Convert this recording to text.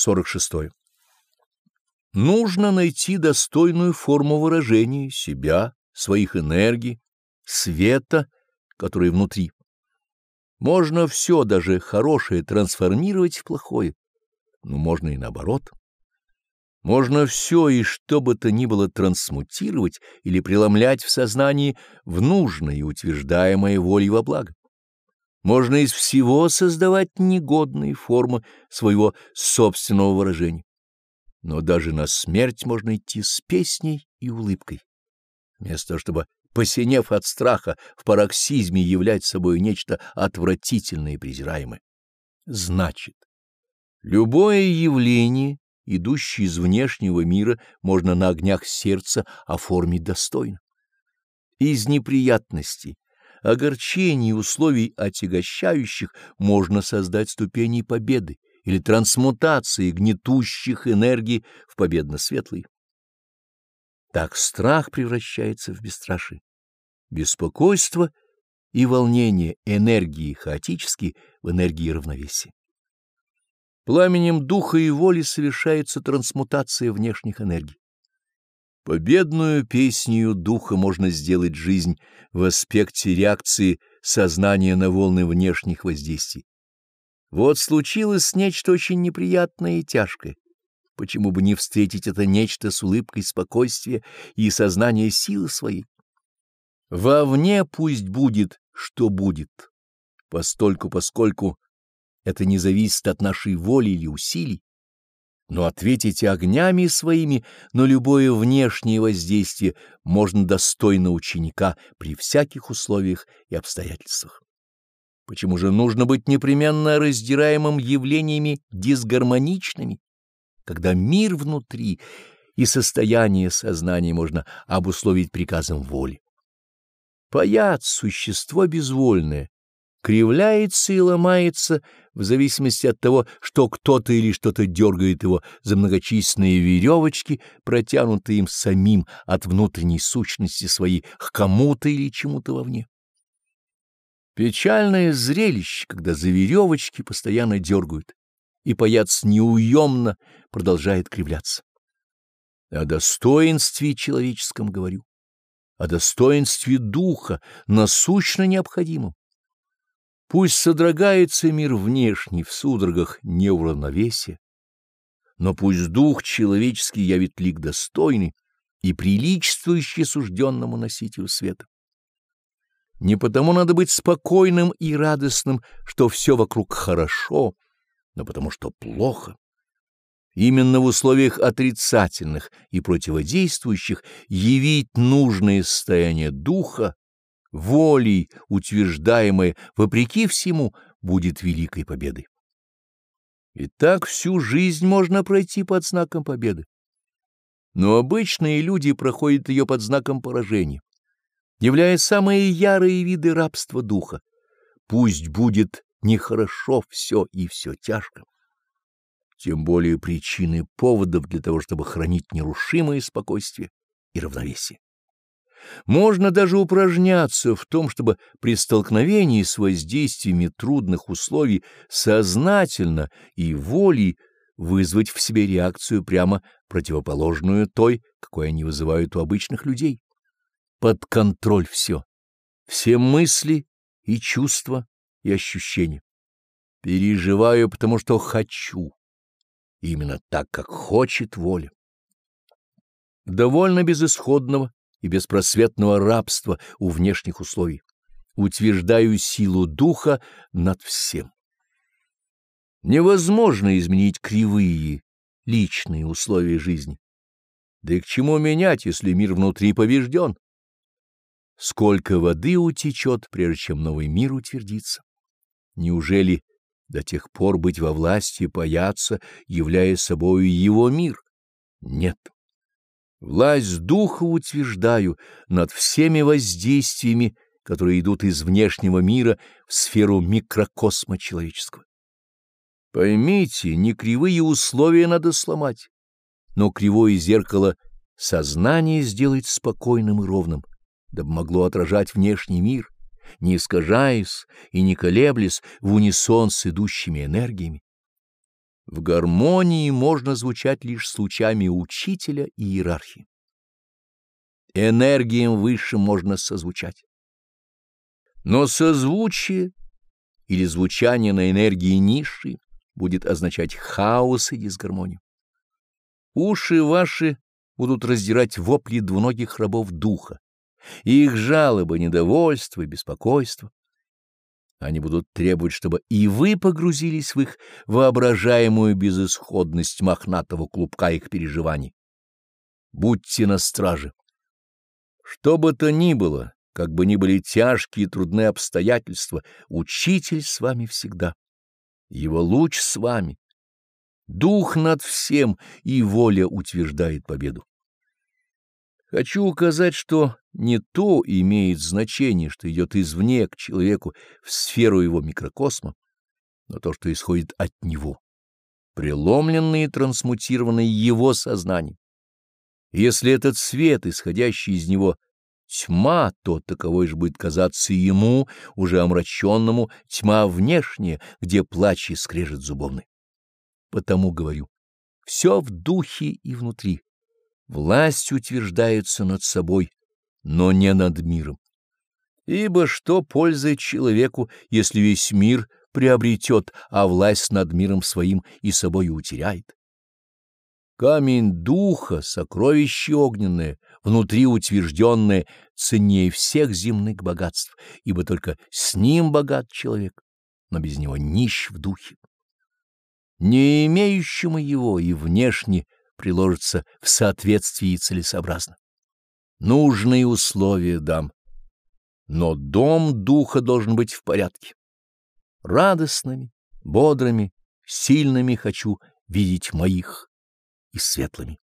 46. Нужно найти достойную форму выражения себя, своих энергий, света, который внутри. Можно все, даже хорошее, трансформировать в плохое, но можно и наоборот. Можно все и что бы то ни было трансмутировать или преломлять в сознании в нужное и утверждаемое волей во благо. Можно из всего создавать негодные формы своего собственного выражения. Но даже на смерть можно идти с песней и улыбкой. Вместо того, чтобы, посинев от страха, в пароксизме являть собой нечто отвратительное и презираемое. Значит, любое явление, идущее из внешнего мира, можно на огнях сердца оформить достойно. Из неприятностей, огорчений и условий отягощающих можно создать ступени победы или трансмутации гнетущих энергий в победно-светлые. Так страх превращается в бесстрашие, беспокойство и волнение энергии хаотические в энергии равновесия. Пламенем духа и воли совершается трансмутация внешних энергий. Победную песнью духа можно сделать жизнь в аспекте реакции сознания на волны внешних воздействий. Вот случилось нечто очень неприятное и тяжкое. Почему бы не встретить это нечто с улыбкой спокойствия и сознания силы своей? Вовне пусть будет, что будет, постольку, поскольку это не зависит от нашей воли или усилий, но ответить огнями своими на любое внешнее воздействие можно достойно ученика при всяких условиях и обстоятельствах. Почему же нужно быть непременно раздираемым явлениями дисгармоничными, когда мир внутри и состояние сознания можно обусловить приказом воли? Паяц — существо безвольное, кривляется и ломается в зависимости от того, что кто-то или что-то дергает его за многочисленные веревочки, протянутые им самим от внутренней сущности своей к кому-то или чему-то вовне. Печальное зрелище, когда за веревочки постоянно дергают, и паяц неуемно продолжает кривляться. О достоинстве человеческом говорю, о достоинстве духа, насущно необходимом. Пусть содрогается мир внешний в судорогах неуравновесия, но пусть дух человеческий явит лик достойный и приличествующий сужденному носителю света. Не потому надо быть спокойным и радостным, что все вокруг хорошо, но потому что плохо. Именно в условиях отрицательных и противодействующих явить нужное состояние духа волей, утверждаемое вопреки всему, будет великой победой. И так всю жизнь можно пройти под знаком победы. Но обычные люди проходят ее под знаком поражения, являя самые ярые виды рабства духа. Пусть будет нехорошо все и все тяжко. Тем более причины поводов для того, чтобы хранить нерушимое спокойствие и равновесие. Можно даже упражняться в том, чтобы при столкновении с воздействиями трудных условий сознательно и волей вызвать в себе реакцию прямо противоположную той, какой они вызывают у обычных людей. Под контроль все, все мысли и чувства и ощущения. Переживаю, потому что хочу, именно так, как хочет воля. Довольно безысходного и беспросветного рабства у внешних условий. Утверждаю силу духа над всем. Невозможно изменить кривые, личные условия жизни. Да и к чему менять, если мир внутри побежден? Сколько воды утечет, прежде чем новый мир утвердится? Неужели до тех пор быть во власти паяться, являя собою его мир? Нет. Власть духа утверждаю над всеми воздействиями, которые идут из внешнего мира в сферу микрокосма человеческого. Поймите, не кривые условия надо сломать, но кривое зеркало сознание сделать спокойным и ровным, дабы могло отражать внешний мир, не искажаясь и не колеблясь в унисон с идущими энергиями. В гармонии можно звучать лишь с лучами учителя и иерархии. Энергиям высшим можно созвучать. Но созвучие или звучание на энергии низшей будет означать хаос и дисгармонию. Уши ваши будут раздирать вопли двуногих рабов духа, их жалобы, недовольство и беспокойство. Они будут требовать, чтобы и вы погрузились в их воображаемую безысходность мохнатого клубка их переживаний. Будьте на страже. Что бы то ни было, как бы ни были тяжкие и трудные обстоятельства, учитель с вами всегда. Его луч с вами. Дух над всем, и воля утверждает победу. Хочу указать, что не то имеет значение, что идет извне к человеку в сферу его микрокосма, но то, что исходит от него, преломленное и трансмутированное его сознанием. Если этот свет, исходящий из него, тьма, то таковой же будет казаться ему, уже омраченному, тьма внешняя, где плач и скрежет зубовный. Потому говорю, все в духе и внутри Власть утверждается над собой, но не над миром. Ибо что пользы человеку, если весь мир приобретет, а власть над миром своим и собою утеряет? Камень духа, сокровище огненное, внутри утвержденное, ценнее всех земных богатств, ибо только с ним богат человек, но без него нищ в духе. Не имеющему его и внешне приложится в соответствии целесообразно. Нужные условия дам, но дом духа должен быть в порядке. Радостными, бодрыми, сильными хочу видеть моих и светлыми.